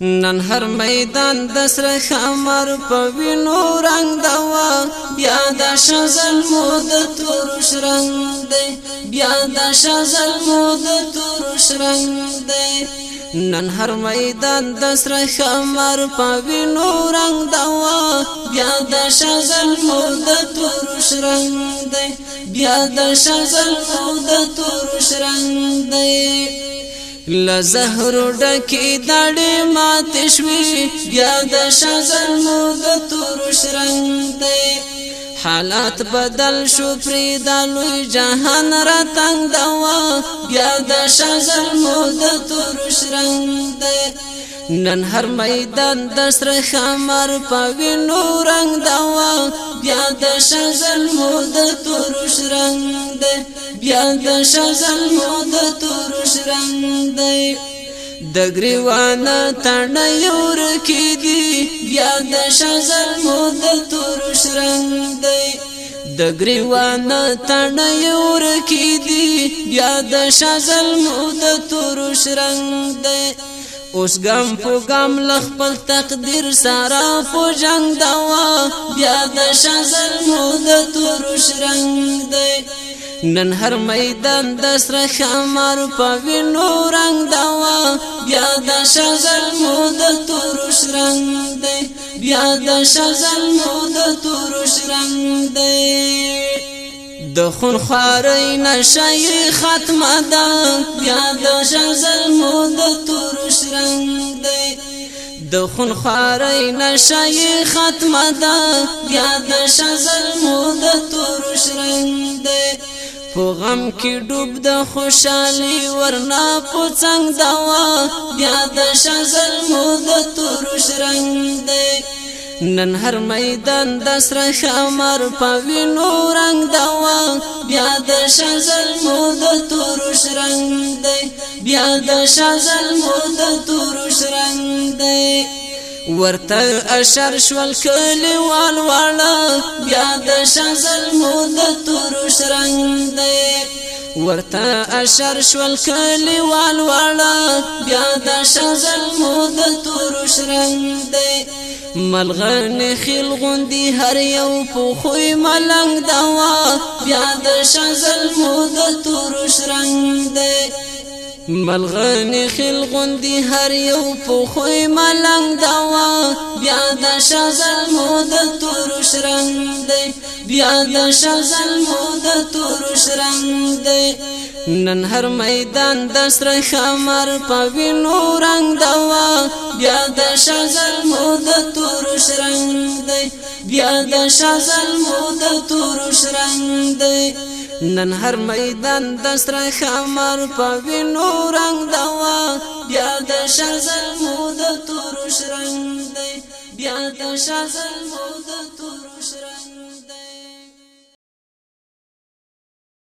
نن هر میدان د سره خمر په وینو رنگ دوا بیا د شزل مود تور شرنګ دی بیا د شزل مود تور شرنګ دی نن هر میدان د سره خمر په وینو رنگ دوا بیا د شزل مود تور شرنګ دی بیا د شزل مود تور شرنګ دی لزهر ډکې دړې مات شوي بیا د شزن مو د تورش رنگ دی حالات بدل شو پری د لوی جهان را تنگ دوا بیا د شزن مو د تورش رنگ دی نن هر میدان د سره خمر په نور رنگ دا وا بیا د شزل مو د تورش رنگ دی بیا د شزل مو د تورش رنگ دی د گریوانا تڼ یور کی دی بیا د شزل مو د تورش رنگ دی د گریوان تڼ یور کی دی بیا د شزل مو د تورش رنگ دی اوس ګم په ګم لخپل تقدیر سارا په جنگ دوا بیا د شزل مو د تورش رنگ دی نن هر میدان د سره خمار په وینو رنگ دوا بیا د شزل مو د تورش رنگ دی بیا د شزل مو د تورش رنگ دی د خون خارې نشي ختمه ده بیا د شمزل مود تورش رنگ دی د خون خارې نشي ختمه ده بیا د شمزل مود تورش رنگ دی په غم کې ډوب د خوشحالي ورنا په څنګه دا بیا د شمزل مود تورش رنگ دی نن هر میدان د سره خمر په وینو رنگ دوا بیا د شزل مو د تورش رنگ دی بیا د شزل مو د تورش رنگ دی ورته اشر شول کلیوال واړه بیا د شزل مو د تورش رنگ ورته اشر شول کلیوال واړه بیا د شزل مو د تور شرنګ دی ملغن خیل غوندی هر یو په خوې ملنګ دوا بیا د شزل مو د تور شرنګ دی ملغن خیل غوندی هر یو په خوې ملنګ دوا بیا د شزل مو د تور شرنګ دی بیا د شزل مو د تور شرنګ دی نن هر میدان د سر خمر په وینو رنگ دوا بیا د شزل مو د تور شرنګ دی بیا د شزل مو د تور شرنګ دی نن هر میدان د سره خمر په وینو رنگ دوا بیا د شزل مو د تور شرنګ دی بیا د شزل مو د تور شرنګ